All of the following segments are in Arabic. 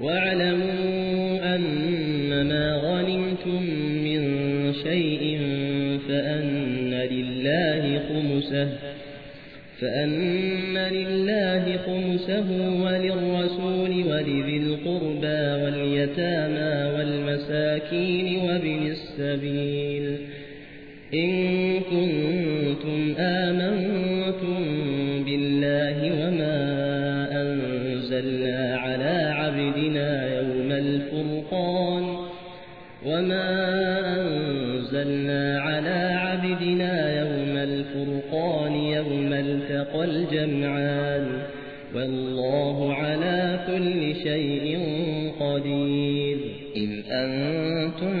واعلموا أن ما غنمتم من شيء فأن لله خمسه فأن لله خمسه وللرسول ولذي القربى واليتامى والمساكين وابن السبيل. إن كنتم آمنتم بالله وما أنزلنا الفرقان. وما أنزلنا على عبدنا يوم الفرقان يوم التقى الجمعان والله على كل شيء قدير. إذ أنتم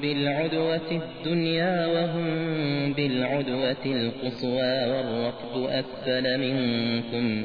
بالعدوة الدنيا وهم بالعدوة القصوى والركب أسفل منكم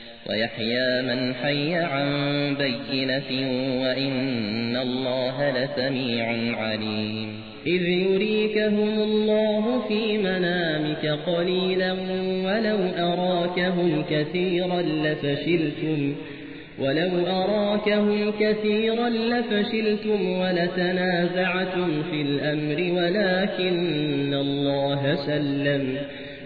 ويحيى من حي عن بينة وإن الله لسميع عليم. إذ يريكهم الله في منامك قليلا ولو أراكهم كثيرا لفشلتم ولو أراكهم كثيرا لفشلتم ولتنازعتم في الأمر ولكن الله سلم.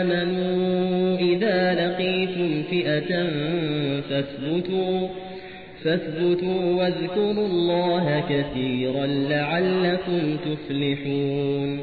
آمنوا إذا لقيتم فئة فاثبتوا فاثبتوا واذكروا الله كثيرا لعلكم تفلحون